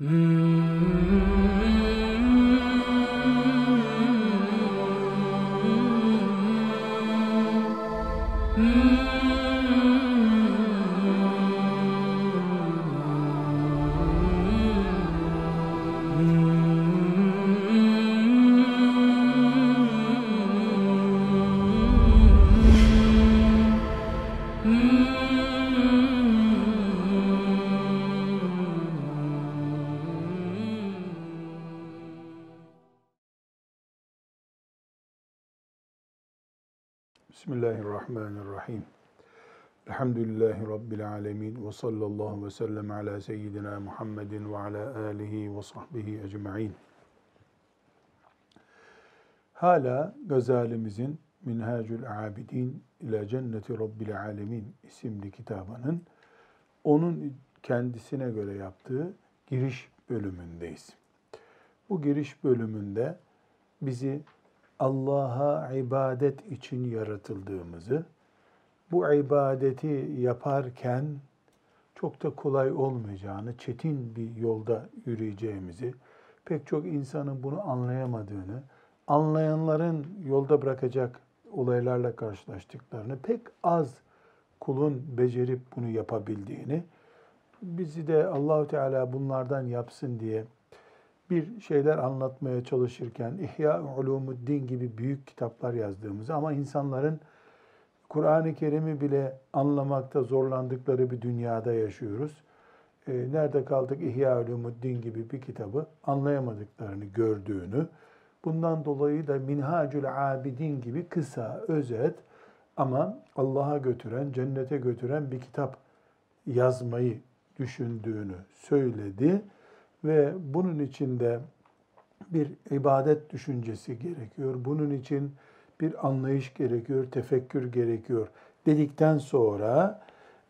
Bismillahirrahmanirrahim. Rabbil alemin. Ve sallallahu ve sellem ala seyyidina Muhammedin ve ala alihi ve sahbihi ecma'in. Hala Gazalimizin Minhacül Abidin ila Cenneti Rabbil Alemin isimli kitabının onun kendisine göre yaptığı giriş bölümündeyiz. Bu giriş bölümünde bizi Allah'a ibadet için yaratıldığımızı, bu ibadeti yaparken çok da kolay olmayacağını, çetin bir yolda yürüyeceğimizi, pek çok insanın bunu anlayamadığını, anlayanların yolda bırakacak olaylarla karşılaştıklarını, pek az kulun becerip bunu yapabildiğini, bizi de Allahu Teala bunlardan yapsın diye bir şeyler anlatmaya çalışırken İhya Ulumuddin gibi büyük kitaplar yazdığımızı ama insanların Kur'an-ı Kerim'i bile anlamakta zorlandıkları bir dünyada yaşıyoruz. E, nerede kaldık İhya Ulumuddin gibi bir kitabı anlayamadıklarını gördüğünü, bundan dolayı da Minhacül Abidin gibi kısa, özet ama Allah'a götüren, cennete götüren bir kitap yazmayı düşündüğünü söyledi ve bunun içinde bir ibadet düşüncesi gerekiyor. Bunun için bir anlayış gerekiyor, tefekkür gerekiyor dedikten sonra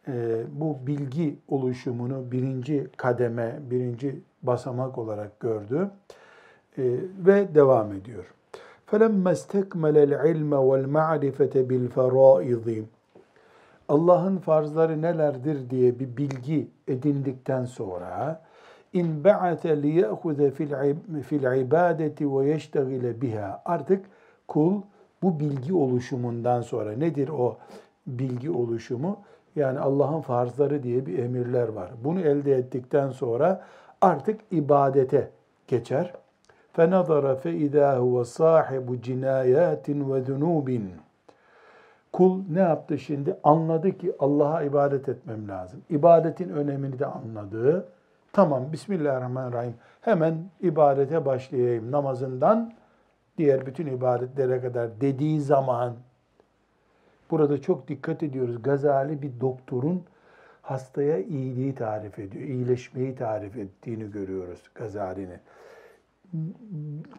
e, bu bilgi oluşumunu birinci kademe, birinci basamak olarak gördü e, ve devam ediyor. فَلَمَّا اسْتَكْمَلَ الْعِلْمَ وَالْمَعْرِفَةَ بِالْفَرَائِضِ Allah'ın farzları nelerdir diye bir bilgi edindikten sonra in ba'ate li ya'khudha fil ibadeti ve yeştegile biha. Artık kul bu bilgi oluşumundan sonra nedir o bilgi oluşumu? Yani Allah'ın farzları diye bir emirler var. Bunu elde ettikten sonra artık ibadete geçer. فَنَظَرَ فَاِذَا هُوَ صَاحِبُ جِنَايَاتٍ وَذُنُوبٍ Kul ne yaptı şimdi? Anladı ki Allah'a ibadet etmem lazım. İbadetin önemini de anladı. Tamam Bismillahirrahmanirrahim. Hemen ibadete başlayayım namazından diğer bütün ibadetlere kadar dediği zaman burada çok dikkat ediyoruz. Gazali bir doktorun hastaya iyiliği tarif ediyor. iyileşmeyi tarif ettiğini görüyoruz Gazali'nin.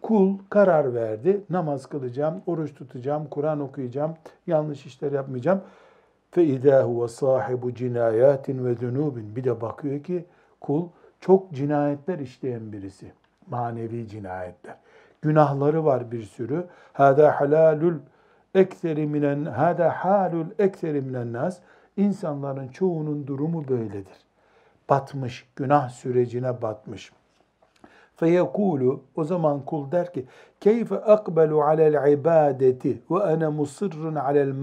Kul karar verdi. Namaz kılacağım, oruç tutacağım, Kur'an okuyacağım, yanlış işler yapmayacağım. Fe idâ huve sahibu cinayatin ve zunubin. Bir de bakıyor ki kul çok cinayetler işleyen birisi. Manevi cinayetler. Günahları var bir sürü. Hada halalul ekseri minen hada halul ekseri minen nas. İnsanların çoğunun durumu böyledir. Batmış, günah sürecine batmış. Feyekulu o zaman kul der ki keyfe akbelu alel ibadeti ve ana musirrun alel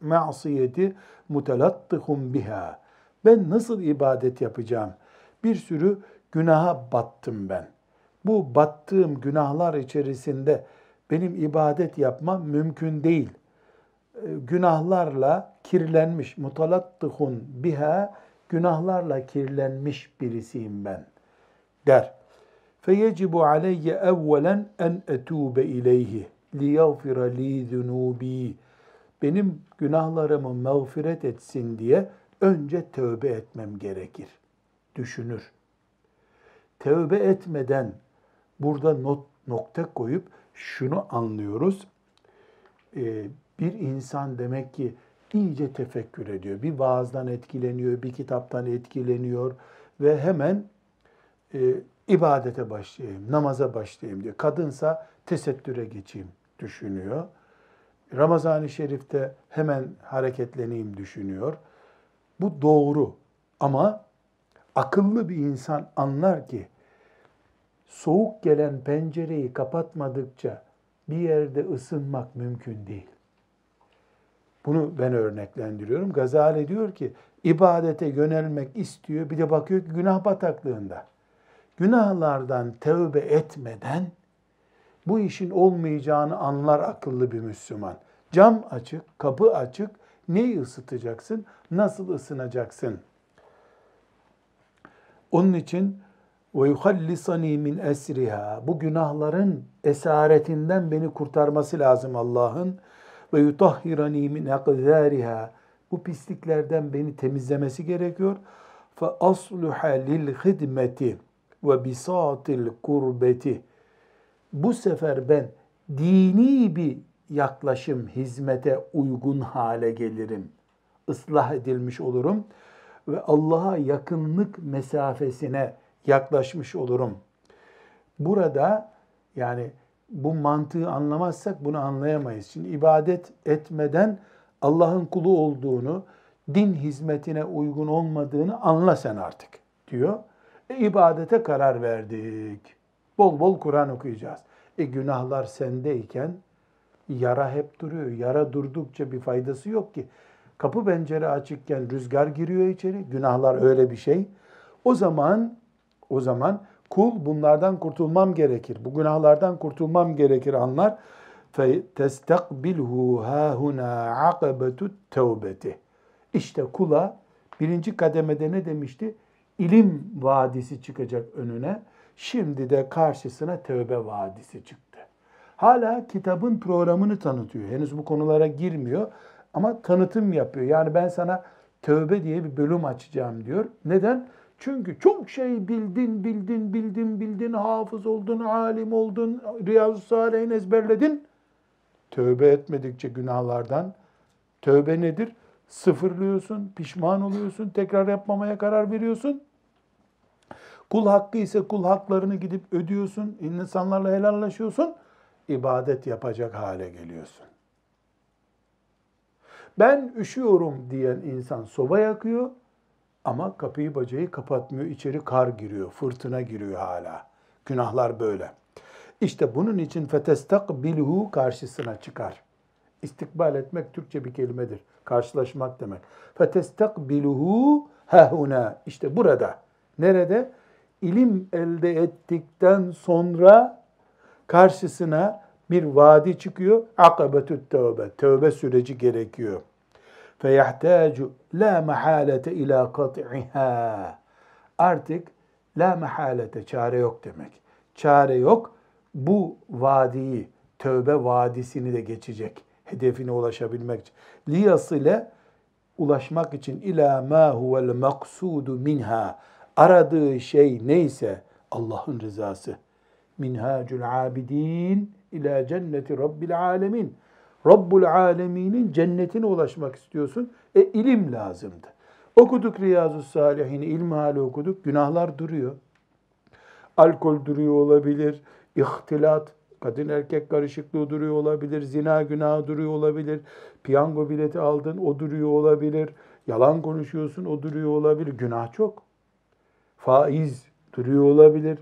ma'siyeti mutelattihum biha. Ben nasıl ibadet yapacağım? bir sürü günaha battım ben bu battığım günahlar içerisinde benim ibadet yapmam mümkün değil. Ee, günahlarla kirlenmiş, mutalattihun biha, günahlarla kirlenmiş birisiyim ben der. Feyecibu aleyye evvelen en etube ileyhi liyagfira li zunubi. Benim günahlarımı mağfiret etsin diye önce tövbe etmem gerekir. Düşünür. Tövbe etmeden burada not, nokta koyup şunu anlıyoruz. Ee, bir insan demek ki iyice tefekkür ediyor. Bir vaazdan etkileniyor, bir kitaptan etkileniyor ve hemen e, ibadete başlayayım, namaza başlayayım diyor. Kadınsa tesettüre geçeyim düşünüyor. Ramazan-ı Şerif'te hemen hareketleneyim düşünüyor. Bu doğru ama akıllı bir insan anlar ki soğuk gelen pencereyi kapatmadıkça bir yerde ısınmak mümkün değil. Bunu ben örneklendiriyorum. Gazali diyor ki ibadete yönelmek istiyor. Bir de bakıyor ki günah bataklığında. Günahlardan tövbe etmeden bu işin olmayacağını anlar akıllı bir Müslüman. Cam açık, kapı açık. Neyi ısıtacaksın? Nasıl ısınacaksın? Onun için ve yuhallisani min esriha. Bu günahların esaretinden beni kurtarması lazım Allah'ın. Ve yutahhirani min akzariha. Bu pisliklerden beni temizlemesi gerekiyor. Fe asluha lil hidmeti ve bisatil kurbeti. Bu sefer ben dini bir yaklaşım, hizmete uygun hale gelirim. Islah edilmiş olurum ve Allah'a yakınlık mesafesine yaklaşmış olurum. Burada yani bu mantığı anlamazsak bunu anlayamayız. Şimdi ibadet etmeden Allah'ın kulu olduğunu, din hizmetine uygun olmadığını anla sen artık diyor. E, ibadete karar verdik. Bol bol Kur'an okuyacağız. E günahlar sendeyken yara hep duruyor. Yara durdukça bir faydası yok ki. Kapı pencere açıkken rüzgar giriyor içeri. Günahlar öyle bir şey. O zaman o zaman kul bunlardan kurtulmam gerekir. Bu günahlardan kurtulmam gerekir anlar. Fe testakbilhu huna akabetu tevbeti. İşte kula birinci kademede ne demişti? İlim vadisi çıkacak önüne. Şimdi de karşısına tövbe vadisi çıktı. Hala kitabın programını tanıtıyor. Henüz bu konulara girmiyor ama tanıtım yapıyor. Yani ben sana tövbe diye bir bölüm açacağım diyor. Neden? Çünkü çok şey bildin, bildin, bildin, bildin, hafız oldun, alim oldun, Riyazu Salih'in ezberledin. Tövbe etmedikçe günahlardan. Tövbe nedir? Sıfırlıyorsun, pişman oluyorsun, tekrar yapmamaya karar veriyorsun. Kul hakkı ise kul haklarını gidip ödüyorsun, insanlarla helallaşıyorsun, ibadet yapacak hale geliyorsun. Ben üşüyorum diyen insan soba yakıyor, ama kapıyı bacayı kapatmıyor. İçeri kar giriyor, fırtına giriyor hala. Günahlar böyle. İşte bunun için fetestakbilhu karşısına çıkar. İstikbal etmek Türkçe bir kelimedir. Karşılaşmak demek. Fetestakbiluhu hahuna. İşte burada. Nerede? İlim elde ettikten sonra karşısına bir vadi çıkıyor. Akabetü tövbe. Tövbe süreci gerekiyor feyahtacu la mahalete ila kat'iha. Artık la mahalete çare yok demek. Çare yok. Bu vadiyi, tövbe vadisini de geçecek. Hedefine ulaşabilmek için. Liyasile ulaşmak için ila ma huvel maksudu minha. Aradığı şey neyse Allah'ın rızası. Minhacul abidin ila cenneti rabbil alemin. Rabbul Alemin'in cennetine ulaşmak istiyorsun. E ilim lazımdı. Okuduk Riyazu Salihini, ilmihali okuduk. Günahlar duruyor. Alkol duruyor olabilir. İhtilat, kadın erkek karışıklığı duruyor olabilir. Zina günahı duruyor olabilir. Piyango bileti aldın, o duruyor olabilir. Yalan konuşuyorsun, o duruyor olabilir. Günah çok. Faiz duruyor olabilir.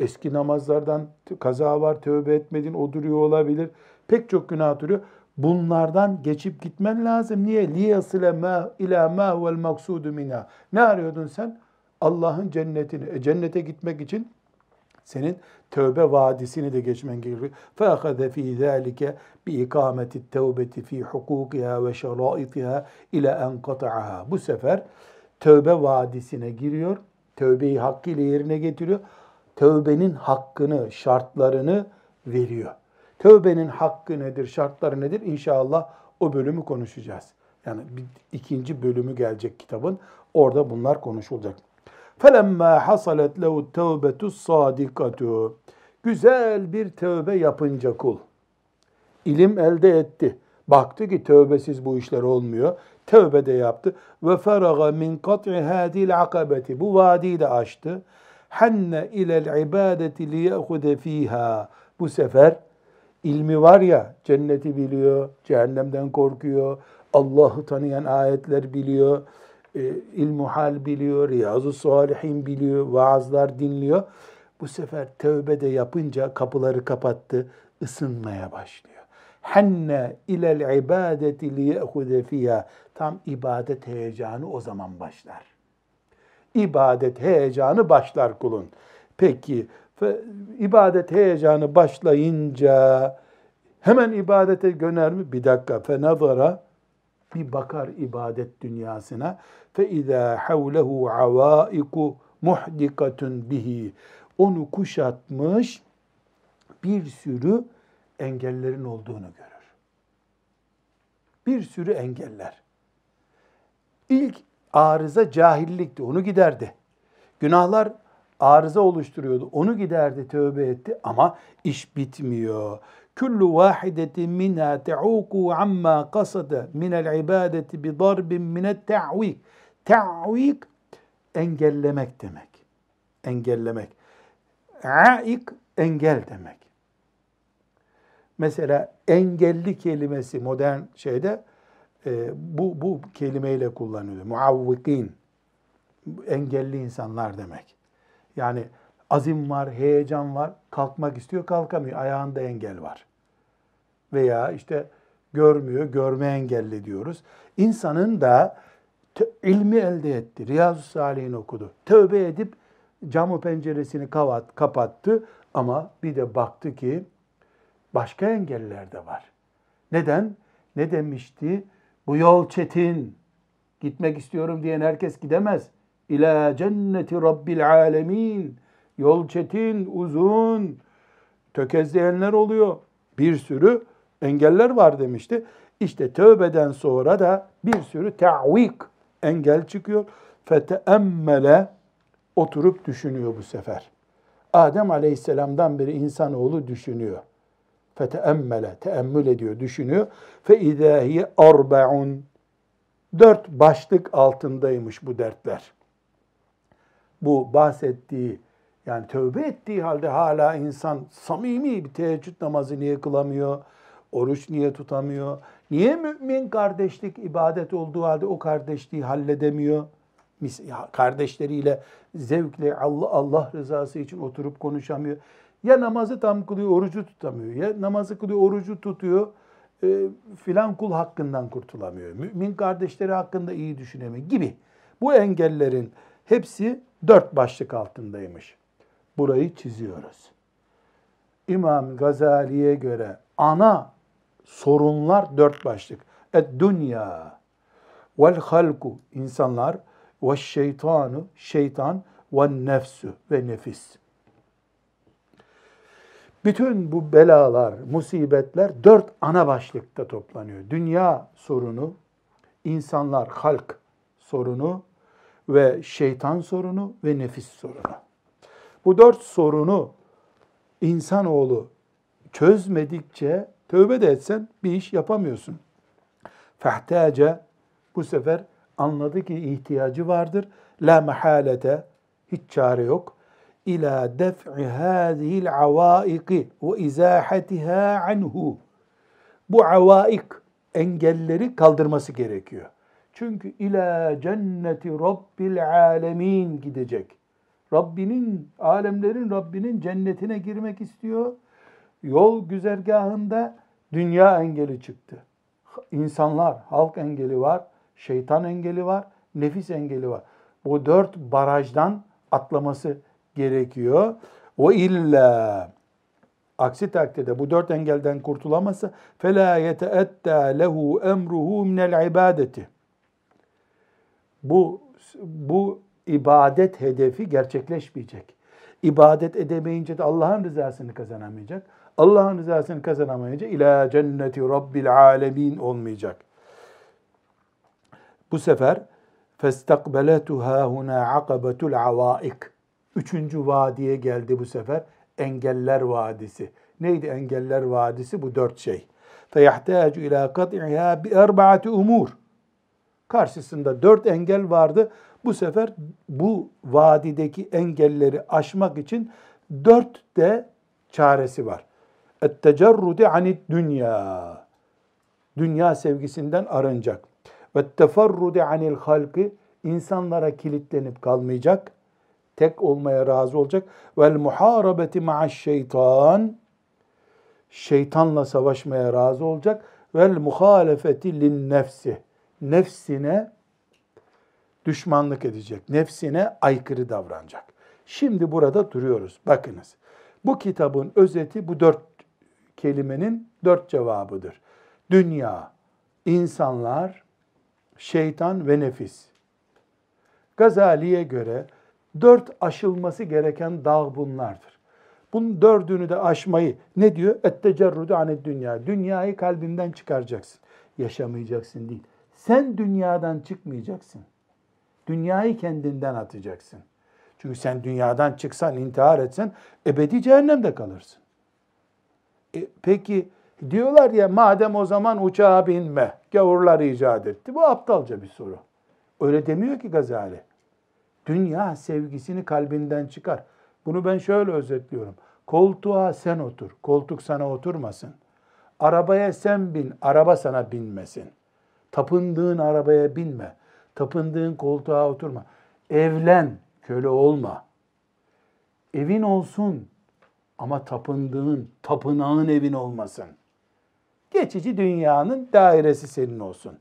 Eski namazlardan kaza var, tövbe etmedin, o duruyor olabilir. Pek çok günah duruyor. Bunlardan geçip gitmen lazım. Niye? لِيَصِلَ مَا اِلَى مَا هُوَ الْمَقْسُودُ مِنَا Ne arıyordun sen? Allah'ın cennetini. E, cennete gitmek için senin tövbe vadisini de geçmen gerekiyor. فَاَخَذَ ف۪ي ذَٰلِكَ بِاِقَامَةِ التَّوْبَةِ ف۪ي حُقُوقِهَا وَشَرَائِطِهَا اِلَى اَنْ قَطَعَهَا Bu sefer tövbe vadisine giriyor. Tövbeyi hakkıyla yerine getiriyor. Tövbenin hakkını, şartlarını veriyor. Tövbenin hakkı nedir, şartları nedir? İnşallah o bölümü konuşacağız. Yani bir ikinci bölümü gelecek kitabın. Orada bunlar konuşulacak. فَلَمَّا حَصَلَتْ لَهُ التَّوْبَةُ الصَّادِقَةُ Güzel bir tövbe yapınca kul. ilim elde etti. Baktı ki tövbesiz bu işler olmuyor. Tövbe de yaptı. Ve feraga min kat'i hadil akabeti. Bu vadiyi de açtı. Henne ilel ibadeti liyehude fiha. Bu sefer ilmi var ya, cenneti biliyor, cehennemden korkuyor, Allah'ı tanıyan ayetler biliyor, e, ilmu hal biliyor, Riyazu Salihin biliyor, vaazlar dinliyor. Bu sefer tövbe de yapınca kapıları kapattı, ısınmaya başlıyor. Henne ilel ibadeti liyehude fiyha. Tam ibadet heyecanı o zaman başlar. İbadet heyecanı başlar kulun. Peki ibadet heyecanı başlayınca hemen ibadete göner mi? Bir dakika. Fenazara bir bakar ibadet dünyasına. Fe izâ havlehu avâiku muhdikatun bihi. Onu kuşatmış bir sürü engellerin olduğunu görür. Bir sürü engeller. İlk arıza cahillikti, onu giderdi. Günahlar arıza oluşturuyordu, onu giderdi, tövbe etti ama iş bitmiyor. Kullu vahidetin minha te'uku amma kasada minel ibadeti bi darbin minet te'vik. Te'vik engellemek demek. Engellemek. Aik engel demek. Mesela engelli kelimesi modern şeyde e, bu, bu kelimeyle kullanılıyor. Muavvikin, engelli insanlar demek. Yani azim var, heyecan var, kalkmak istiyor, kalkamıyor. Ayağında engel var. Veya işte görmüyor, görme engelli diyoruz. İnsanın da ilmi elde etti. Riyazu Salih'in okudu. Tövbe edip camı penceresini kapat, kapattı ama bir de baktı ki başka engeller de var. Neden? Ne demişti? Bu yol çetin. Gitmek istiyorum diyen herkes gidemez. İlâ cenneti rabbil alemin. Yol çetin, uzun. Tökezleyenler oluyor. Bir sürü engeller var demişti. İşte tövbeden sonra da bir sürü ta'vik engel çıkıyor. Feteemmele oturup düşünüyor bu sefer. Adem Aleyhisselam'dan beri insanoğlu düşünüyor feteemmele, teemmül ediyor, düşünüyor. Fe idâhiye arbaun. Dört başlık altındaymış bu dertler. Bu bahsettiği, yani tövbe ettiği halde hala insan samimi bir teheccüd namazı niye kılamıyor? Oruç niye tutamıyor? Niye mümin kardeşlik ibadet olduğu halde o kardeşliği halledemiyor? Kardeşleriyle zevkle Allah, Allah rızası için oturup konuşamıyor. Ya namazı tam kılıyor, orucu tutamıyor. Ya namazı kılıyor, orucu tutuyor. E, filan kul hakkından kurtulamıyor. Mümin kardeşleri hakkında iyi düşünemiyor gibi. Bu engellerin hepsi dört başlık altındaymış. Burayı çiziyoruz. İmam Gazali'ye göre ana sorunlar dört başlık. Et dünya vel halku insanlar ve şeytanu şeytan ve nefsü ve nefis. Bütün bu belalar, musibetler dört ana başlıkta toplanıyor. Dünya sorunu, insanlar, halk sorunu ve şeytan sorunu ve nefis sorunu. Bu dört sorunu insanoğlu çözmedikçe tövbe de etsen bir iş yapamıyorsun. Fehtace bu sefer anladı ki ihtiyacı vardır. La mehalete hiç çare yok ila def'i hâzihil avaiki ve izahatiha anhu. Bu avaik engelleri kaldırması gerekiyor. Çünkü ila cenneti rabbil alemin gidecek. Rabbinin, alemlerin Rabbinin cennetine girmek istiyor. Yol güzergahında dünya engeli çıktı. İnsanlar, halk engeli var, şeytan engeli var, nefis engeli var. Bu dört barajdan atlaması gerekiyor. O illa aksi takdirde bu dört engelden kurtulamazsa fela yeteetta lehu emruhu minel ibadeti bu bu ibadet hedefi gerçekleşmeyecek. İbadet edemeyince de Allah'ın rızasını kazanamayacak. Allah'ın rızasını kazanamayınca ila cenneti rabbil alemin olmayacak. Bu sefer festakbeletuha huna akabetul avaik. Üçüncü vadiye geldi bu sefer. Engeller Vadisi. Neydi Engeller Vadisi? Bu dört şey. Feyahtâcu ilâ kat'iha bi erba'ati umur. Karşısında dört engel vardı. Bu sefer bu vadideki engelleri aşmak için dört de çaresi var. Ettecerrudi anid dünya. Dünya sevgisinden arınacak. Ve teferrudi anil halki. insanlara kilitlenip kalmayacak. Tek olmaya razı olacak. Vel muharabeti ma'aş şeytan. Şeytanla savaşmaya razı olacak. Vel muhalefeti lin nefsi nefsine düşmanlık edecek. Nefsine aykırı davranacak. Şimdi burada duruyoruz. Bakınız. Bu kitabın özeti bu dört kelimenin dört cevabıdır. Dünya, insanlar, şeytan ve nefis. Gazali'ye göre dört aşılması gereken dağ bunlardır. Bunun dördünü de aşmayı ne diyor? Ettecerrudu aned dünya. Dünyayı kalbinden çıkaracaksın. Yaşamayacaksın değil. Sen dünyadan çıkmayacaksın. Dünyayı kendinden atacaksın. Çünkü sen dünyadan çıksan, intihar etsen ebedi cehennemde kalırsın. E, peki diyorlar ya madem o zaman uçağa binme, gavurlar icat etti. Bu aptalca bir soru. Öyle demiyor ki Gazali. Dünya sevgisini kalbinden çıkar. Bunu ben şöyle özetliyorum. Koltuğa sen otur, koltuk sana oturmasın. Arabaya sen bin, araba sana binmesin. Tapındığın arabaya binme. Tapındığın koltuğa oturma. Evlen, köle olma. Evin olsun ama tapındığın, tapınağın evin olmasın. Geçici dünyanın dairesi senin olsun.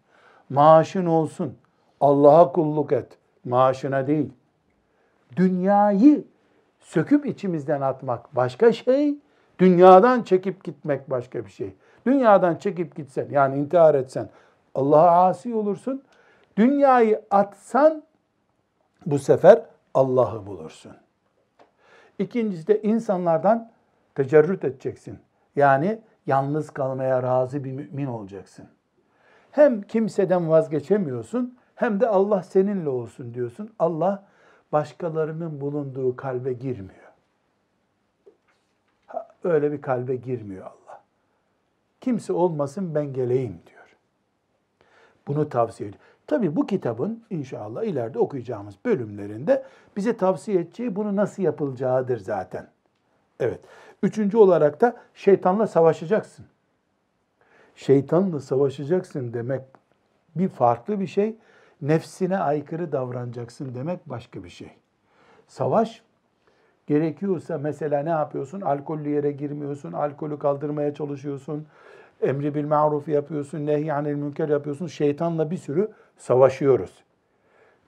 Maaşın olsun. Allah'a kulluk et. Maaşına değil. Dünyayı söküp içimizden atmak başka şey. Dünyadan çekip gitmek başka bir şey. Dünyadan çekip gitsen yani intihar etsen Allah'a asi olursun. Dünyayı atsan bu sefer Allah'ı bulursun. İkincisi de insanlardan tecerrüt edeceksin. Yani yalnız kalmaya razı bir mümin olacaksın. Hem kimseden vazgeçemiyorsun hem de Allah seninle olsun diyorsun. Allah başkalarının bulunduğu kalbe girmiyor. Öyle bir kalbe girmiyor Allah. Kimse olmasın ben geleyim diyor. Bunu tavsiye ediyor. Tabii bu kitabın inşallah ileride okuyacağımız bölümlerinde bize tavsiye edeceği bunu nasıl yapılacağıdır zaten. Evet. Üçüncü olarak da şeytanla savaşacaksın. Şeytanla savaşacaksın demek bir farklı bir şey. Nefsine aykırı davranacaksın demek başka bir şey. Savaş gerekiyorsa mesela ne yapıyorsun? Alkollü yere girmiyorsun, alkolü kaldırmaya çalışıyorsun, emri bil maruf yapıyorsun, nehyanil münker yapıyorsun. Şeytanla bir sürü savaşıyoruz.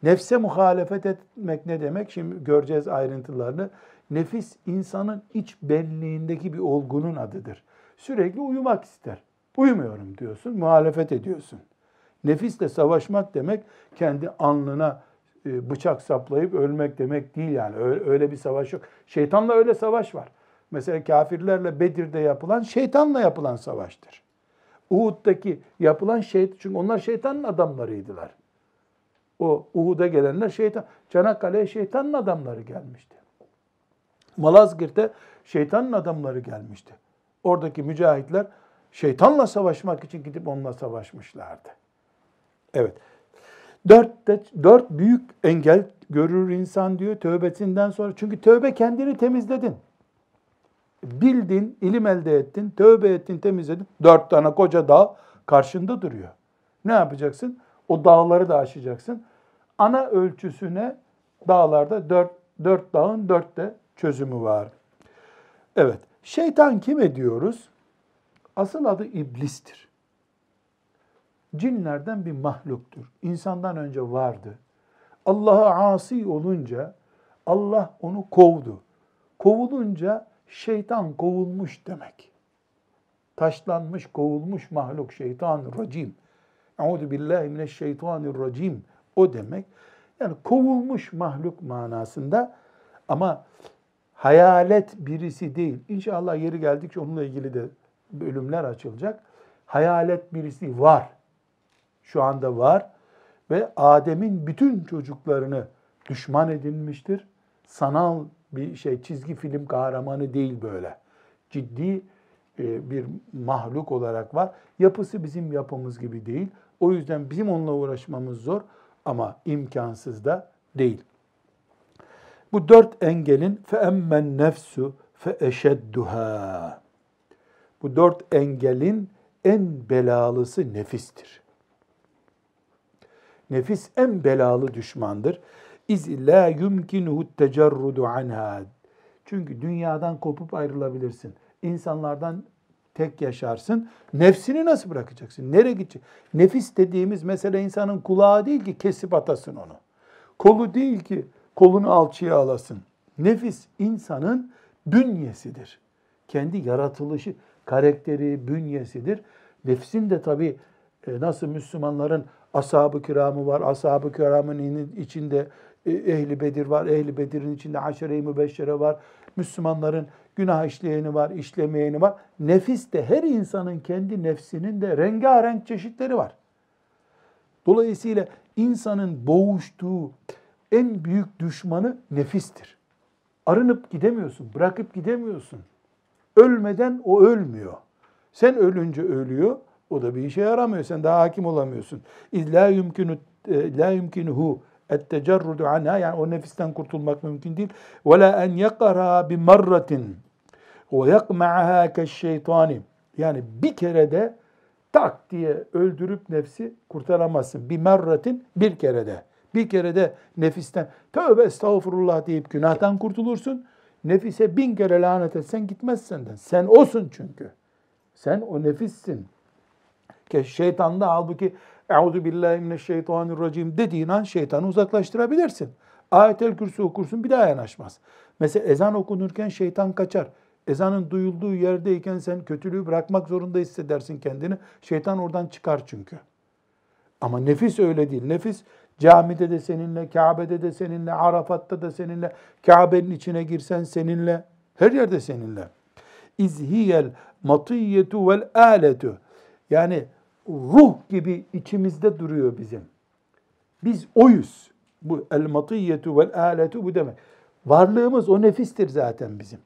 Nefse muhalefet etmek ne demek? Şimdi göreceğiz ayrıntılarını. Nefis insanın iç benliğindeki bir olgunun adıdır. Sürekli uyumak ister. Uyumuyorum diyorsun, muhalefet ediyorsun. Nefisle savaşmak demek kendi alnına e, bıçak saplayıp ölmek demek değil yani. Öyle bir savaş yok. Şeytanla öyle savaş var. Mesela kafirlerle Bedir'de yapılan şeytanla yapılan savaştır. Uhud'daki yapılan şey, çünkü onlar şeytanın adamlarıydılar. O Uhud'a gelenler şeytan, Çanakkale'ye şeytanın adamları gelmişti. Malazgirt'e şeytanın adamları gelmişti. Oradaki mücahitler şeytanla savaşmak için gidip onunla savaşmışlardı. Evet. Dört, de, dört büyük engel görür insan diyor tövbesinden sonra. Çünkü tövbe kendini temizledin. Bildin, ilim elde ettin, tövbe ettin, temizledin. Dört tane koca dağ karşında duruyor. Ne yapacaksın? O dağları da aşacaksın. Ana ölçüsüne dağlarda dört, dört dağın dörtte çözümü var. Evet, şeytan kim ediyoruz? Asıl adı iblistir. Cinlerden bir mahluktur. İnsandan önce vardı. Allah'a asi olunca Allah onu kovdu. Kovulunca şeytan kovulmuş demek. Taşlanmış, kovulmuş mahluk şeytan racim. Euzu billahi mineşşeytanirracim. O demek. Yani kovulmuş mahluk manasında ama hayalet birisi değil. İnşallah yeri geldikçe onunla ilgili de bölümler açılacak. Hayalet birisi var. Şu anda var ve Adem'in bütün çocuklarını düşman edinmiştir. Sanal bir şey çizgi film kahramanı değil böyle. Ciddi e, bir mahluk olarak var. Yapısı bizim yapımız gibi değil. O yüzden bizim onunla uğraşmamız zor ama imkansız da değil. Bu dört engelin fe emmen nefsu fe eşedduha. Bu dört engelin en belalısı nefistir. Nefis en belalı düşmandır. İz la yumkinuhu tecerrudu anha. Çünkü dünyadan kopup ayrılabilirsin. İnsanlardan tek yaşarsın. Nefsini nasıl bırakacaksın? Nereye gidecek? Nefis dediğimiz mesele insanın kulağı değil ki kesip atasın onu. Kolu değil ki kolunu alçıya alasın. Nefis insanın bünyesidir. Kendi yaratılışı, karakteri, bünyesidir. Nefsin de tabii e, nasıl Müslümanların ashab-ı kiramı var, ashab-ı kiramın içinde ehli Bedir var, ehli Bedir'in içinde aşere-i mübeşşere var, Müslümanların günah işleyeni var, işlemeyeni var. Nefis de her insanın kendi nefsinin de rengarenk çeşitleri var. Dolayısıyla insanın boğuştuğu en büyük düşmanı nefistir. Arınıp gidemiyorsun, bırakıp gidemiyorsun. Ölmeden o ölmüyor. Sen ölünce ölüyor, o da bir işe yaramıyor. Sen daha hakim olamıyorsun. İlla yumkinu e, la yumkinuhu ettecerrudu anha yani o nefisten kurtulmak mümkün değil. Ve la en yakara bi marratin ve yakma'aha keşşeytani. Yani bir kere de tak diye öldürüp nefsi kurtaramazsın. Bir merratin bir kere de. Bir kere de nefisten tövbe estağfurullah deyip günahtan kurtulursun. Nefise bin kere lanet etsen gitmez senden. Sen osun çünkü. Sen o nefissin. Ki şeytan da halbuki Euzu billahi mineşşeytanirracim dediğin an şeytanı uzaklaştırabilirsin. Ayetel Kürsü okursun bir daha yanaşmaz. Mesela ezan okunurken şeytan kaçar. Ezanın duyulduğu yerdeyken sen kötülüğü bırakmak zorunda hissedersin kendini. Şeytan oradan çıkar çünkü. Ama nefis öyle değil. Nefis camide de seninle, Kabe'de de seninle, Arafat'ta da seninle, Kabe'nin içine girsen seninle, her yerde seninle. İzhiyel matiyyetu vel aletu. Yani ruh gibi içimizde duruyor bizim. Biz oyuz. Bu el matiyyetu vel aletu bu demek. Varlığımız o nefistir zaten bizim.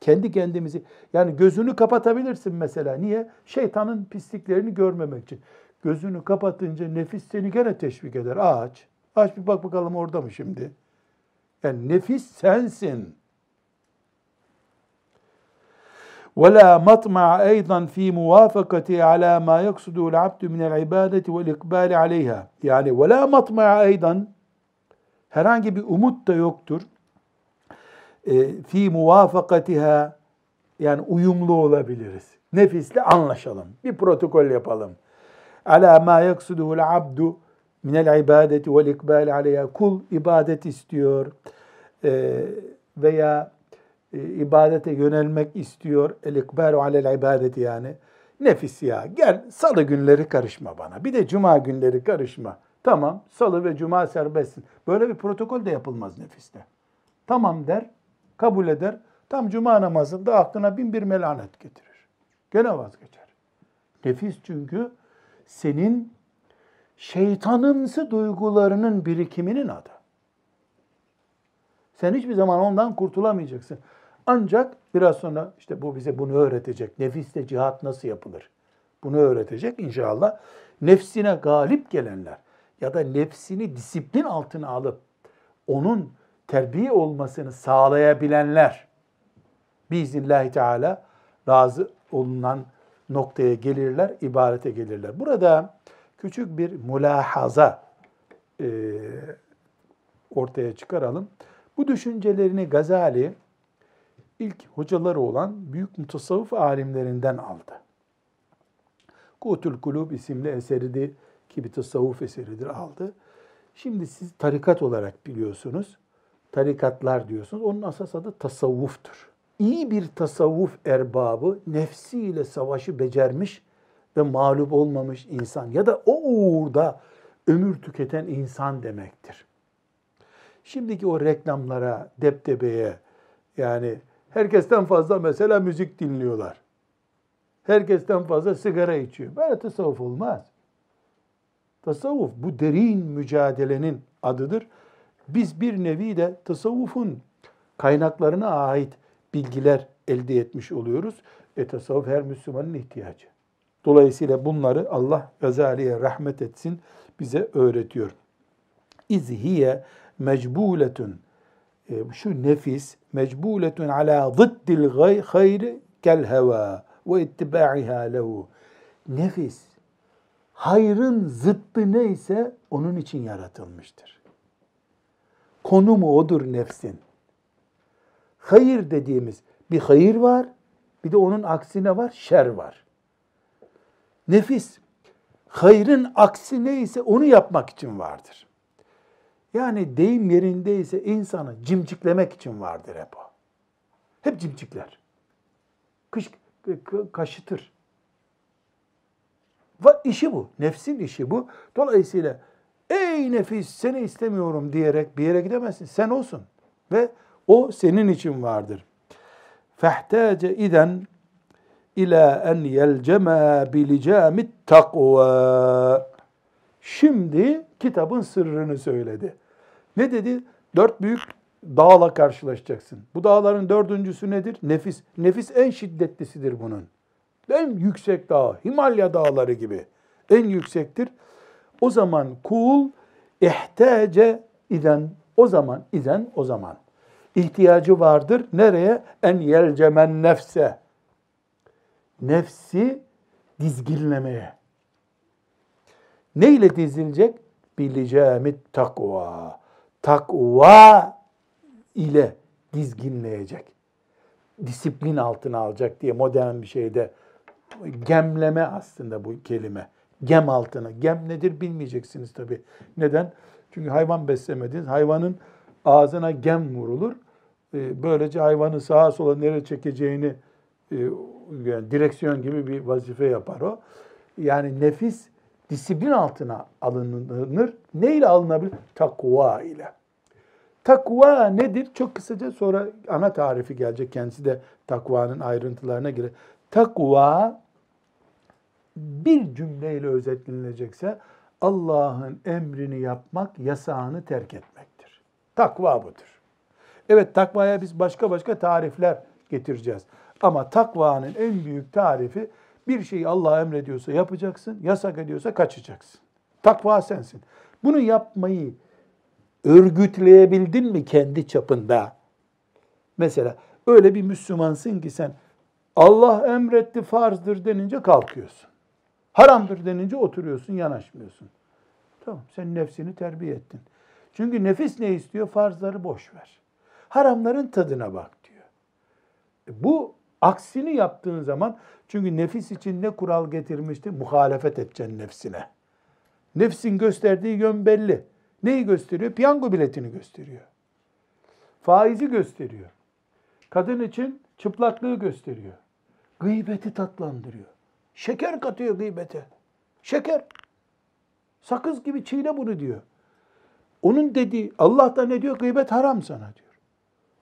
Kendi kendimizi yani gözünü kapatabilirsin mesela. Niye? Şeytanın pisliklerini görmemek için. Gözünü kapatınca nefis seni gene teşvik eder. Aç. Aç bir bak bakalım orada mı şimdi? Yani nefis sensin. ولا مطمع أيضا في موافقته على ما يقصده العبد من العبادة والإقبال عليها. Yani ولا مطمع أيضا herhangi bir umut da yoktur. E, fi muvafakatiha yani uyumlu olabiliriz. Nefisle anlaşalım. Bir protokol yapalım. Ala ma yaksuduhul abdu minel ibadeti vel ikbal aleyha. Kul ibadet istiyor e, veya e, ibadete yönelmek istiyor. El ikbalu alel ibadeti yani. Nefis ya gel salı günleri karışma bana. Bir de cuma günleri karışma. Tamam salı ve cuma serbestsin. Böyle bir protokol de yapılmaz nefiste. Tamam der, kabul eder. Tam cuma namazında aklına bin bir melanet getirir. Gene vazgeçer. Nefis çünkü senin şeytanımsı duygularının birikiminin adı. Sen hiçbir zaman ondan kurtulamayacaksın. Ancak biraz sonra işte bu bize bunu öğretecek. Nefiste cihat nasıl yapılır? Bunu öğretecek inşallah. Nefsine galip gelenler ya da nefsini disiplin altına alıp onun terbiye olmasını sağlayabilenler biiznillahü teala razı olunan noktaya gelirler, ibadete gelirler. Burada küçük bir mülahaza ortaya çıkaralım. Bu düşüncelerini Gazali ilk hocaları olan büyük mutasavvıf alimlerinden aldı. Kutül Kulub isimli eseridir ki bir tasavvuf eseridir aldı. Şimdi siz tarikat olarak biliyorsunuz. Tarikatlar diyorsunuz. Onun asas adı tasavvuftur. İyi bir tasavvuf erbabı nefsiyle savaşı becermiş ve mağlup olmamış insan ya da o uğurda ömür tüketen insan demektir. Şimdiki o reklamlara, deptebeye yani Herkesten fazla mesela müzik dinliyorlar. Herkesten fazla sigara içiyor. Böyle tasavvuf olmaz. Tasavvuf bu derin mücadelenin adıdır. Biz bir nevi de tasavvufun kaynaklarına ait bilgiler elde etmiş oluyoruz. E tasavvuf her Müslümanın ihtiyacı. Dolayısıyla bunları Allah Gazali'ye rahmet etsin bize öğretiyor. İzhiye mecbuletun şu nefis mecbuletun ala zıddil hayri kel heva ve ittiba'iha lehu. Nefis hayrın zıttı neyse onun için yaratılmıştır. konumu odur nefsin. Hayır dediğimiz bir hayır var, bir de onun aksine var, şer var. Nefis, hayrın aksi neyse onu yapmak için vardır. Yani deyim yerindeyse insanı cimciklemek için vardır hep o. Hep cimcikler. Kış, kaşıtır. İşi bu. Nefsin işi bu. Dolayısıyla ey nefis seni istemiyorum diyerek bir yere gidemezsin. Sen olsun. Ve o senin için vardır. Fehtace iden ila en yelcema bilicamit takva. Şimdi kitabın sırrını söyledi. Ne dedi? Dört büyük dağla karşılaşacaksın. Bu dağların dördüncüsü nedir? Nefis. Nefis en şiddetlisidir bunun. En yüksek dağ, Himalya dağları gibi. En yüksektir. O zaman kul ihtace iden o zaman iden o zaman ihtiyacı vardır. Nereye? En yelcemen nefse. Nefsi dizginlemeye. Neyle dizilecek? Bilicamit takva. Takva ile dizginleyecek. Disiplin altına alacak diye modern bir şeyde gemleme aslında bu kelime. Gem altına. Gem nedir bilmeyeceksiniz tabii. Neden? Çünkü hayvan beslemediniz. Hayvanın ağzına gem vurulur. Ee, böylece hayvanı sağa sola nereye çekeceğini e, yani direksiyon gibi bir vazife yapar o. Yani nefis disiplin altına alınır. Ne ile alınabilir? Takva ile. Takva nedir? Çok kısaca sonra ana tarifi gelecek. Kendisi de takvanın ayrıntılarına girer. Takva bir cümleyle özetlenecekse Allah'ın emrini yapmak, yasağını terk etmektir. Takva budur. Evet takvaya biz başka başka tarifler getireceğiz. Ama takvanın en büyük tarifi bir şeyi Allah emrediyorsa yapacaksın, yasak ediyorsa kaçacaksın. Takva sensin. Bunu yapmayı örgütleyebildin mi kendi çapında? Mesela öyle bir Müslümansın ki sen Allah emretti farzdır denince kalkıyorsun. Haramdır denince oturuyorsun, yanaşmıyorsun. Tamam, sen nefsini terbiye ettin. Çünkü nefis ne istiyor? Farzları boş ver. Haramların tadına bak diyor. E bu aksini yaptığın zaman çünkü nefis için ne kural getirmişti? Muhalefet edeceksin nefsine. Nefsin gösterdiği yön belli. Neyi gösteriyor? Piyango biletini gösteriyor. Faizi gösteriyor. Kadın için çıplaklığı gösteriyor. Gıybeti tatlandırıyor. Şeker katıyor gıybete. Şeker. Sakız gibi çiğne bunu diyor. Onun dediği, Allah da ne diyor? Gıybet haram sana diyor.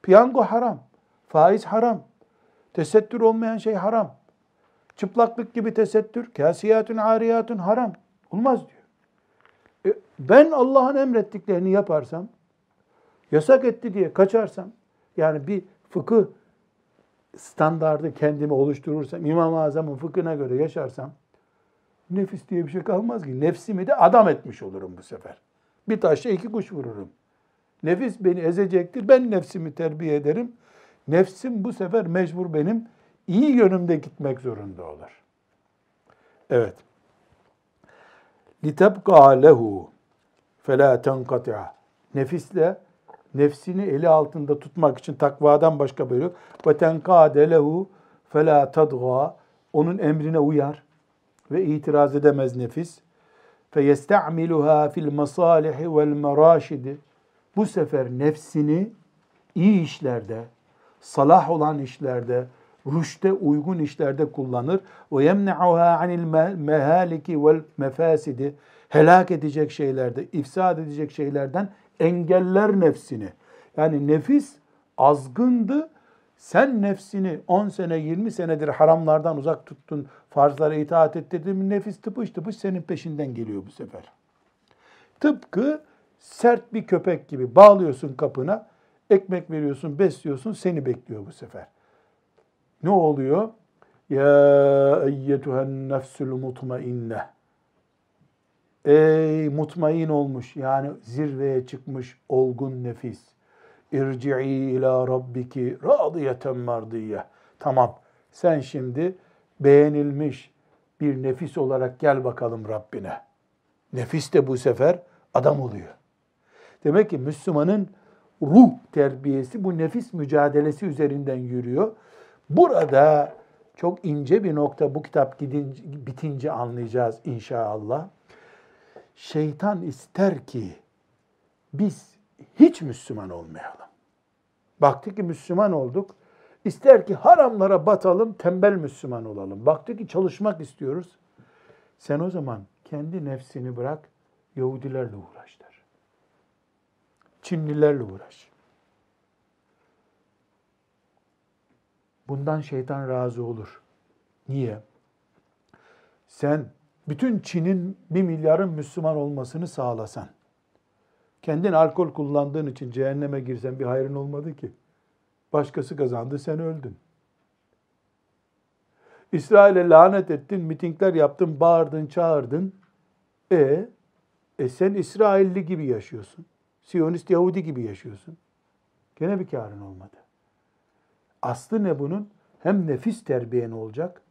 Piyango haram. Faiz haram. Tesettür olmayan şey haram. Çıplaklık gibi tesettür, kasiyatun ariyatun haram. Olmaz diyor. E, ben Allah'ın emrettiklerini yaparsam, yasak etti diye kaçarsam, yani bir fıkıh standardı kendimi oluşturursam, İmam-ı Azam'ın fıkhına göre yaşarsam, nefis diye bir şey kalmaz ki. Nefsimi de adam etmiş olurum bu sefer. Bir taşla iki kuş vururum. Nefis beni ezecektir, ben nefsimi terbiye ederim. Nefsim bu sefer mecbur benim iyi yönümde gitmek zorunda olur. Evet. لِتَبْقَى lehu فَلَا تَنْقَطِعَ Nefisle nefsini eli altında tutmak için takvadan başka böyle yok. Ve tenkade lehu fela tadga onun emrine uyar ve itiraz edemez nefis. Fe yesta'miluha fil masalihi vel meraşidi. Bu sefer nefsini iyi işlerde, salah olan işlerde, rüşte uygun işlerde kullanır. Ve yemne'uha anil mehaliki vel mefasidi. Helak edecek şeylerde, ifsad edecek şeylerden engeller nefsini. Yani nefis azgındı. Sen nefsini 10 sene 20 senedir haramlardan uzak tuttun, farzlara itaat ettirdin. Nefis tıpış tıpış senin peşinden geliyor bu sefer. Tıpkı sert bir köpek gibi bağlıyorsun kapına, ekmek veriyorsun, besliyorsun, seni bekliyor bu sefer. Ne oluyor? Ya eyyetühen nefsül mutmainne. Ey mutmain olmuş yani zirveye çıkmış olgun nefis. İrci'i ila rabbiki radiyeten mardiye. Tamam sen şimdi beğenilmiş bir nefis olarak gel bakalım Rabbine. Nefis de bu sefer adam oluyor. Demek ki Müslümanın ruh terbiyesi, bu nefis mücadelesi üzerinden yürüyor. Burada çok ince bir nokta bu kitap gidince, bitince anlayacağız inşallah. Şeytan ister ki biz hiç Müslüman olmayalım. Baktı ki Müslüman olduk. İster ki haramlara batalım, tembel Müslüman olalım. Baktı ki çalışmak istiyoruz. Sen o zaman kendi nefsini bırak, Yahudilerle uğraş der. Çinlilerle uğraş. Bundan şeytan razı olur. Niye? Sen bütün Çin'in bir milyarın Müslüman olmasını sağlasan, kendin alkol kullandığın için cehenneme girsen bir hayrın olmadı ki. Başkası kazandı, sen öldün. İsrail'e lanet ettin, mitingler yaptın, bağırdın, çağırdın. E, e sen İsrailli gibi yaşıyorsun. Siyonist Yahudi gibi yaşıyorsun. Gene bir karın olmadı. Aslı ne bunun? Hem nefis terbiyen olacak,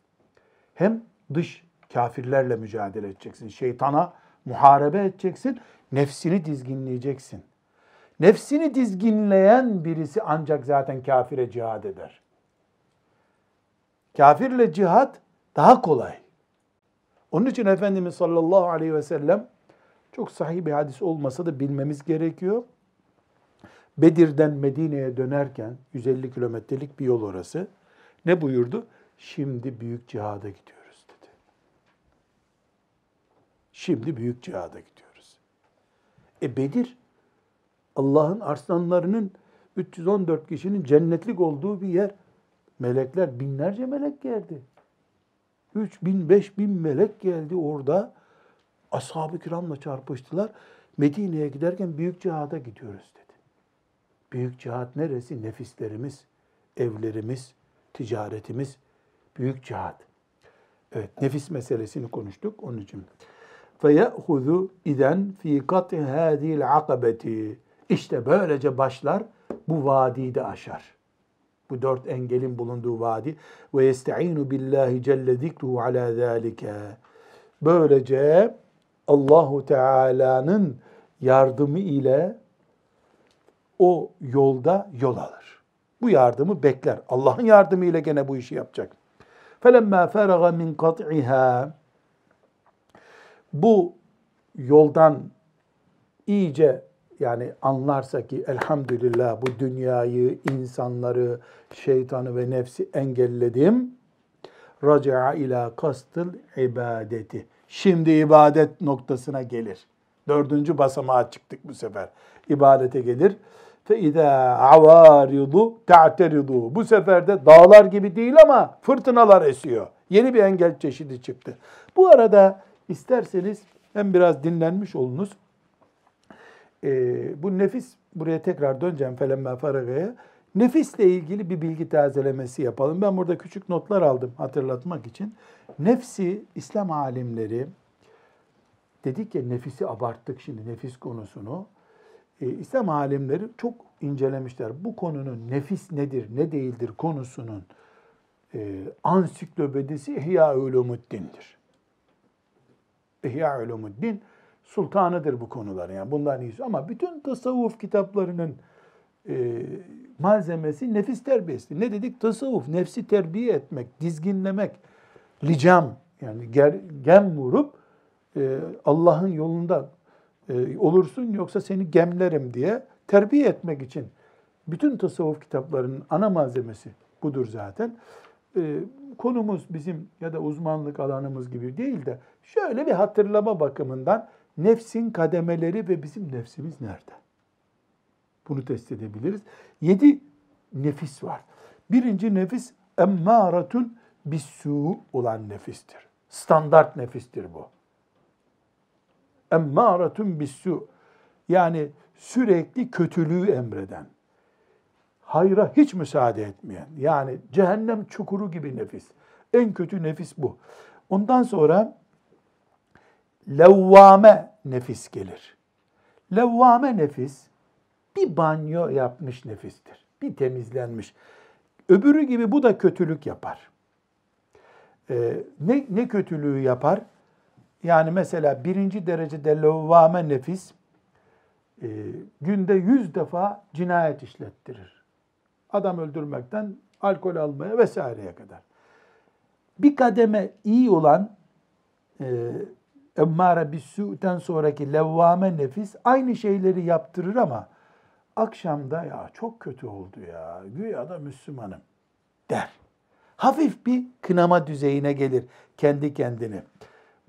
hem dış kafirlerle mücadele edeceksin. Şeytana muharebe edeceksin, nefsini dizginleyeceksin. Nefsini dizginleyen birisi ancak zaten kafire cihad eder. Kafirle cihat daha kolay. Onun için Efendimiz sallallahu aleyhi ve sellem çok sahih bir hadis olmasa da bilmemiz gerekiyor. Bedir'den Medine'ye dönerken 150 kilometrelik bir yol orası. Ne buyurdu? Şimdi büyük cihada gidiyoruz dedi. Şimdi büyük cihada gidiyoruz. E Bedir Allah'ın arslanlarının 314 kişinin cennetlik olduğu bir yer. Melekler binlerce melek geldi. 3 bin, 5 bin melek geldi orada. Ashab-ı kiramla çarpıştılar. Medine'ye giderken büyük cihada gidiyoruz dedi. Büyük cihat neresi? Nefislerimiz, evlerimiz, ticaretimiz. Büyük cihat. Evet, nefis meselesini konuştuk onun için. فَيَأْخُذُ اِذَنْ ف۪ي قَطْءِ هَذ۪ي الْعَقَبَةِ İşte böylece başlar bu vadiyi de aşar. Bu dört engelin bulunduğu vadi. Ve yeste'inu billahi celle zikruhu ala zalike. Böylece Allahu Teala'nın yardımı ile o yolda yol alır. Bu yardımı bekler. Allah'ın yardımı ile gene bu işi yapacak. فَلَمَّا فَرَغَ مِنْ قَطْعِهَا Bu yoldan iyice yani anlarsa ki elhamdülillah bu dünyayı, insanları, şeytanı ve nefsi engelledim. Raca'a ila kastıl ibadeti. Şimdi ibadet noktasına gelir. Dördüncü basamağa çıktık bu sefer. İbadete gelir. Fe izâ avâridu te'teridu. Bu sefer de dağlar gibi değil ama fırtınalar esiyor. Yeni bir engel çeşidi çıktı. Bu arada isterseniz hem biraz dinlenmiş olunuz. Ee, bu nefis, buraya tekrar döneceğim felemme faragaya. Nefisle ilgili bir bilgi tazelemesi yapalım. Ben burada küçük notlar aldım hatırlatmak için. Nefsi İslam alimleri dedik ya nefisi abarttık şimdi nefis konusunu. Ee, İslam alimleri çok incelemişler. Bu konunun nefis nedir, ne değildir konusunun e, ansiklopedisi İhya Ulumuddin'dir. İhya Ulumuddin sultanıdır bu konuların. Yani bundan iyisi. Ama bütün tasavvuf kitaplarının e, malzemesi nefis terbiyesi. Ne dedik? Tasavvuf, nefsi terbiye etmek, dizginlemek, licam yani ger, gem vurup e, Allah'ın yolunda e, olursun yoksa seni gemlerim diye terbiye etmek için. Bütün tasavvuf kitaplarının ana malzemesi budur zaten. E, konumuz bizim ya da uzmanlık alanımız gibi değil de şöyle bir hatırlama bakımından nefsin kademeleri ve bizim nefsimiz nerede? Bunu test edebiliriz. Yedi nefis var. Birinci nefis emmâratun bissu olan nefistir. Standart nefistir bu. Emmâratun bissu. Yani sürekli kötülüğü emreden, hayra hiç müsaade etmeyen, yani cehennem çukuru gibi nefis. En kötü nefis bu. Ondan sonra levvame nefis gelir. Levvame nefis bir banyo yapmış nefistir. Bir temizlenmiş. Öbürü gibi bu da kötülük yapar. Ee, ne, ne kötülüğü yapar? Yani mesela birinci derecede levvame nefis e, günde yüz defa cinayet işlettirir. Adam öldürmekten alkol almaya vesaireye kadar. Bir kademe iyi olan e, emmare su'ten sonraki levvame nefis aynı şeyleri yaptırır ama akşamda ya çok kötü oldu ya güya da Müslümanım der. Hafif bir kınama düzeyine gelir kendi kendine.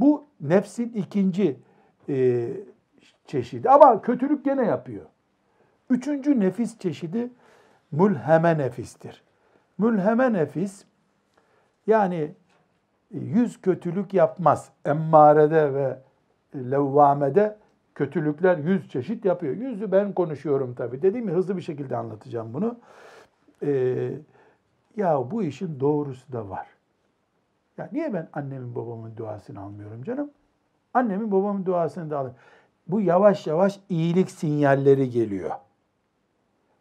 Bu nefsin ikinci e, çeşidi ama kötülük gene yapıyor. Üçüncü nefis çeşidi mülheme nefistir. Mülheme nefis yani yüz kötülük yapmaz. Emmarede ve levvamede kötülükler yüz çeşit yapıyor. Yüzü ben konuşuyorum tabii. Dediğim gibi hızlı bir şekilde anlatacağım bunu. Ee, ya bu işin doğrusu da var. Ya niye ben annemin babamın duasını almıyorum canım? Annemin babamın duasını da alıyorum. Bu yavaş yavaş iyilik sinyalleri geliyor.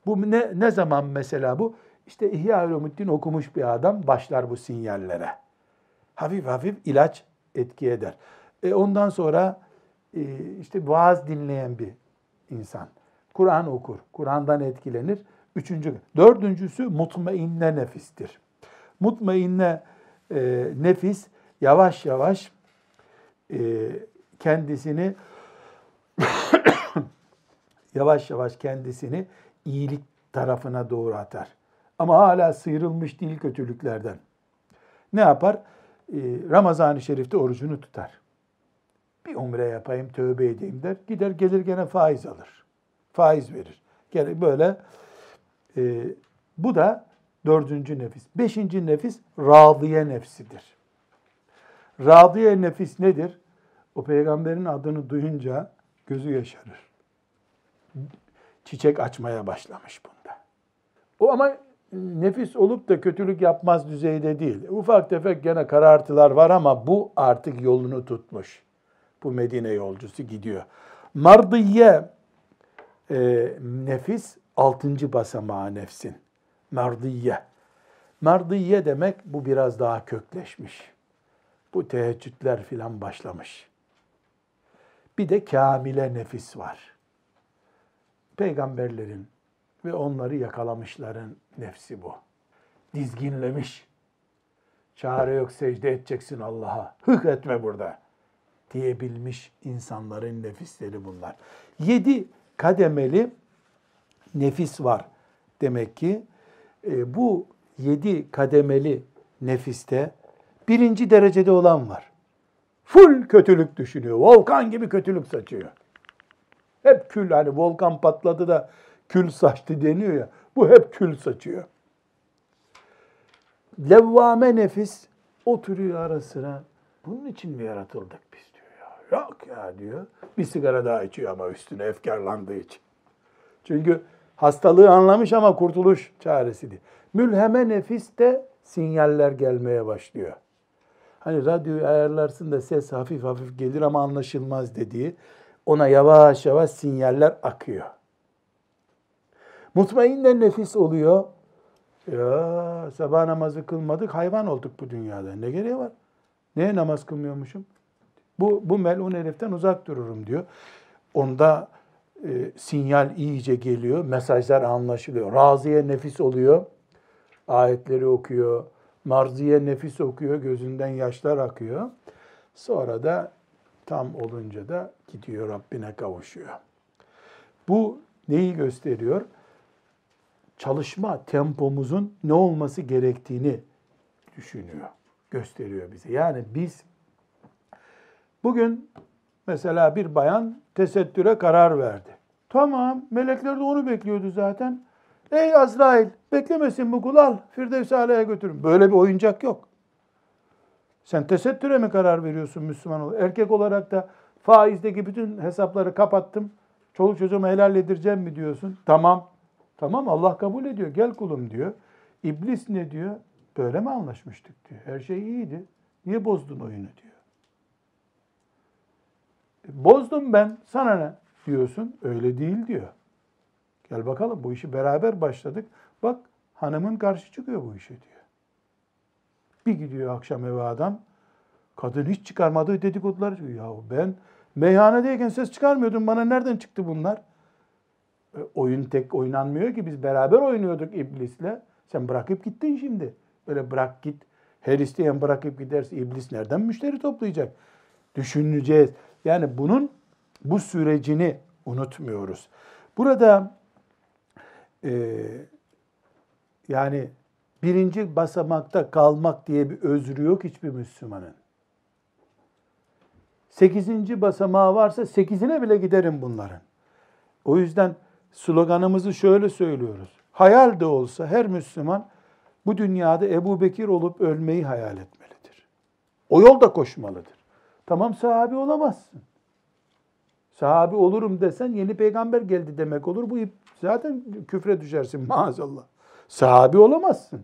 Bu ne, ne zaman mesela bu? İşte İhya Ulumuddin okumuş bir adam başlar bu sinyallere. Hafif hafif ilaç etki eder. E ondan sonra işte vaaz dinleyen bir insan. Kur'an okur, Kur'an'dan etkilenir. Üçüncü, dördüncüsü mutmainne nefistir. Mutmainne e, nefis yavaş yavaş e, kendisini yavaş yavaş kendisini iyilik tarafına doğru atar. Ama hala sıyrılmış değil kötülüklerden. Ne yapar? Ee, Ramazan-ı Şerif'te orucunu tutar. Bir umre yapayım, tövbe edeyim der. Gider gelir gene faiz alır. Faiz verir. Gene böyle e, bu da dördüncü nefis. Beşinci nefis radiye nefsidir. Radiye nefis nedir? O peygamberin adını duyunca gözü yaşarır. Çiçek açmaya başlamış bunda. O ama nefis olup da kötülük yapmaz düzeyde değil. Ufak tefek gene karartılar var ama bu artık yolunu tutmuş. Bu Medine yolcusu gidiyor. Mardiye e, nefis altıncı basamağı nefsin. Mardiye. Mardiye demek bu biraz daha kökleşmiş. Bu teheccüdler filan başlamış. Bir de kamile nefis var. Peygamberlerin ve onları yakalamışların nefsi bu. Dizginlemiş. Çare yok secde edeceksin Allah'a. Hık etme burada diyebilmiş insanların nefisleri bunlar. Yedi kademeli nefis var demek ki. E, bu yedi kademeli nefiste birinci derecede olan var. Full kötülük düşünüyor. Volkan gibi kötülük saçıyor. Hep kül hani volkan patladı da kül saçtı deniyor ya. Bu hep kül saçıyor. Levvame nefis oturuyor arasına. Bunun için mi yaratıldık biz. Yok ya diyor. Bir sigara daha içiyor ama üstüne efkarlandığı için. Çünkü hastalığı anlamış ama kurtuluş çaresi değil. Mülheme nefis de sinyaller gelmeye başlıyor. Hani radyoyu ayarlarsın da ses hafif hafif gelir ama anlaşılmaz dediği ona yavaş yavaş sinyaller akıyor. Mutmainle nefis oluyor. Ya sabah namazı kılmadık, hayvan olduk bu dünyada. Ne gereği var? Neye namaz kılmıyormuşum? Bu, bu melun heriften uzak dururum diyor. Onda e, sinyal iyice geliyor, mesajlar anlaşılıyor. Raziye nefis oluyor, ayetleri okuyor. Marziye nefis okuyor, gözünden yaşlar akıyor. Sonra da tam olunca da gidiyor Rabbine kavuşuyor. Bu neyi gösteriyor? Çalışma tempomuzun ne olması gerektiğini düşünüyor, gösteriyor bize. Yani biz bugün mesela bir bayan tesettüre karar verdi. Tamam, melekler de onu bekliyordu zaten. Ey Azrail, beklemesin bu kul al, Firdevs Ala'ya götürün. Böyle bir oyuncak yok. Sen tesettüre mi karar veriyorsun Müslüman olarak? Erkek olarak da faizdeki bütün hesapları kapattım. Çoluk çocuğumu helal edeceğim mi diyorsun? Tamam. Tamam Allah kabul ediyor. Gel kulum diyor. İblis ne diyor? Böyle mi anlaşmıştık diyor. Her şey iyiydi. Niye bozdun oyunu diyor. Bozdum ben. Sana ne diyorsun? Öyle değil diyor. Gel bakalım bu işi beraber başladık. Bak hanımın karşı çıkıyor bu işe diyor. Bir gidiyor akşam eve adam. Kadın hiç çıkarmadığı dedikodular diyor. Ya ben meyhanedeyken ses çıkarmıyordum. Bana nereden çıktı bunlar? E, oyun tek oynanmıyor ki biz beraber oynuyorduk iblisle. Sen bırakıp gittin şimdi. Böyle bırak git. Her isteyen bırakıp giderse iblis nereden müşteri toplayacak? Düşüneceğiz. Yani bunun bu sürecini unutmuyoruz. Burada e, yani birinci basamakta kalmak diye bir özrü yok hiçbir Müslümanın. Sekizinci basamağı varsa sekizine bile giderim bunların. O yüzden sloganımızı şöyle söylüyoruz. Hayal de olsa her Müslüman bu dünyada Ebu Bekir olup ölmeyi hayal etmelidir. O yolda koşmalıdır. Tamam sahabi olamazsın. Sahabi olurum desen yeni peygamber geldi demek olur. Bu zaten küfre düşersin maazallah. Sahabi olamazsın.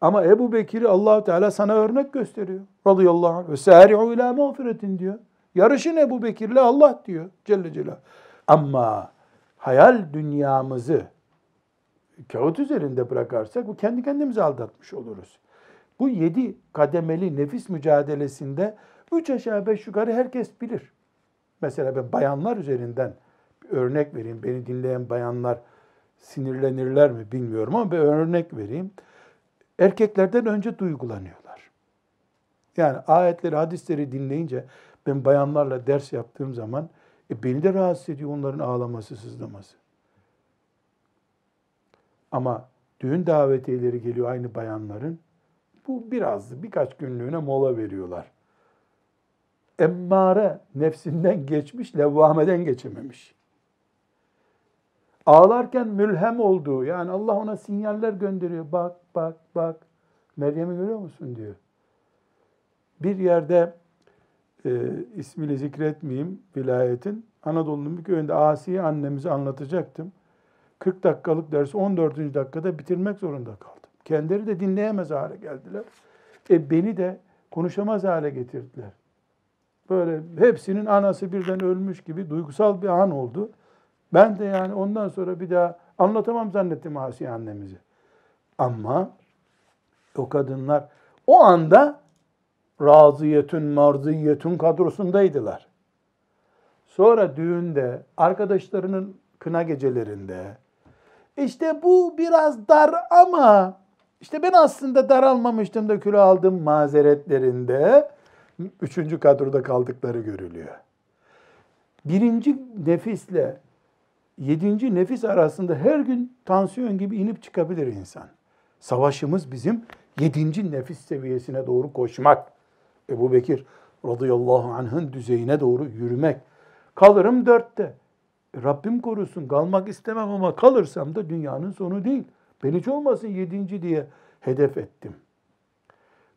Ama Ebu Bekir'i allah Teala sana örnek gösteriyor. Radıyallahu anh. Ve sâri'u ilâ mağfiretin diyor. Yarışın Ebu Bekir'le Allah diyor Celle Celaluhu. Ama hayal dünyamızı kağıt üzerinde bırakarsak bu kendi kendimizi aldatmış oluruz. Bu yedi kademeli nefis mücadelesinde üç aşağı beş yukarı herkes bilir. Mesela ben bayanlar üzerinden örnek vereyim. Beni dinleyen bayanlar sinirlenirler mi bilmiyorum ama bir örnek vereyim. Erkeklerden önce duygulanıyorlar. Yani ayetleri, hadisleri dinleyince ben bayanlarla ders yaptığım zaman e, beni de rahatsız ediyor onların ağlaması, sızlaması. Ama düğün davetiyeleri geliyor aynı bayanların. Bu biraz birkaç günlüğüne mola veriyorlar. Emmare nefsinden geçmiş, levvameden geçememiş. Ağlarken mülhem olduğu, yani Allah ona sinyaller gönderiyor. Bak, bak, bak. Meryem'i görüyor musun diyor. Bir yerde e, ismini zikretmeyeyim vilayetin. Anadolu'nun bir köyünde Asiye annemizi anlatacaktım. 40 dakikalık dersi 14. dakikada bitirmek zorunda kaldım. Kendileri de dinleyemez hale geldiler. E beni de konuşamaz hale getirdiler. Böyle hepsinin anası birden ölmüş gibi duygusal bir an oldu. Ben de yani ondan sonra bir daha anlatamam zannettim Asiye annemizi. Ama o kadınlar o anda raziyetün, marziyetün kadrosundaydılar. Sonra düğünde, arkadaşlarının kına gecelerinde, işte bu biraz dar ama işte ben aslında daralmamıştım da kilo aldım mazeretlerinde üçüncü kadroda kaldıkları görülüyor. Birinci nefisle yedinci nefis arasında her gün tansiyon gibi inip çıkabilir insan. Savaşımız bizim yedinci nefis seviyesine doğru koşmak. Ebu Bekir radıyallahu anh'ın düzeyine doğru yürümek. Kalırım dörtte. E, Rabbim korusun kalmak istemem ama kalırsam da dünyanın sonu değil. Ben hiç olmasın yedinci diye hedef ettim.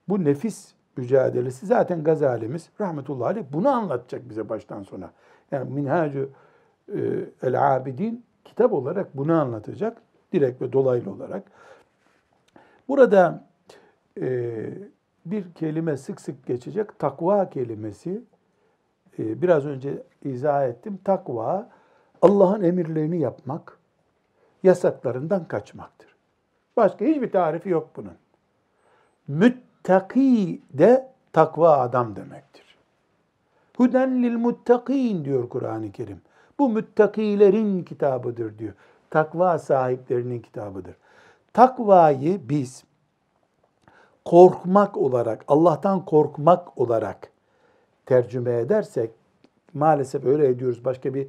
Bu nefis mücadelesi zaten Gazalimiz rahmetullahi aleyh bunu anlatacak bize baştan sona. Yani Minhacı e, el Abidin kitap olarak bunu anlatacak. Direkt ve dolaylı olarak. Burada e, bir kelime sık sık geçecek. Takva kelimesi e, biraz önce izah ettim. Takva Allah'ın emirlerini yapmak, yasaklarından kaçmaktır. Başka hiçbir tarifi yok bunun. Müttaki de takva adam demektir. Huden lil muttakin diyor Kur'an-ı Kerim. Bu müttakilerin kitabıdır diyor. Takva sahiplerinin kitabıdır. Takvayı biz korkmak olarak, Allah'tan korkmak olarak tercüme edersek, maalesef öyle ediyoruz. Başka bir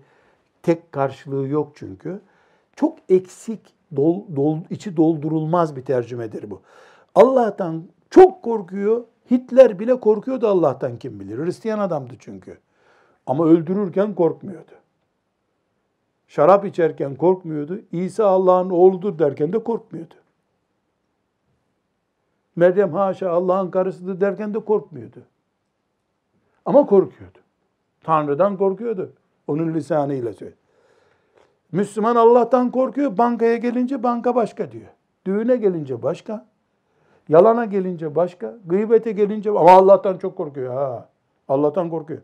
tek karşılığı yok çünkü. Çok eksik, dol, dol, içi doldurulmaz bir tercümedir bu. Allah'tan çok korkuyor. Hitler bile korkuyordu Allah'tan kim bilir. Hristiyan adamdı çünkü. Ama öldürürken korkmuyordu. Şarap içerken korkmuyordu. İsa Allah'ın oğludur derken de korkmuyordu. Meryem haşa Allah'ın karısıdır derken de korkmuyordu. Ama korkuyordu. Tanrı'dan korkuyordu. Onun lisanıyla söylüyor. Müslüman Allah'tan korkuyor. Bankaya gelince banka başka diyor. Düğüne gelince başka. Yalana gelince başka. Gıybete gelince ama Allah'tan çok korkuyor. Ha. Allah'tan korkuyor.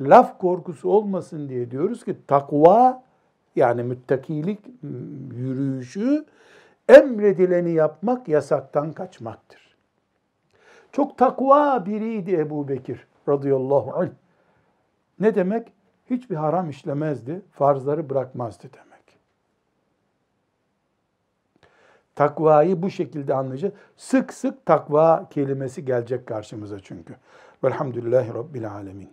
Laf korkusu olmasın diye diyoruz ki takva yani müttakilik yürüyüşü emredileni yapmak yasaktan kaçmaktır. Çok takva biriydi Ebu Bekir radıyallahu anh. Ne demek? Hiçbir haram işlemezdi, farzları bırakmazdı demek. Takvayı bu şekilde anlayacağız. Sık sık takva kelimesi gelecek karşımıza çünkü. Velhamdülillahi Rabbil Alemin.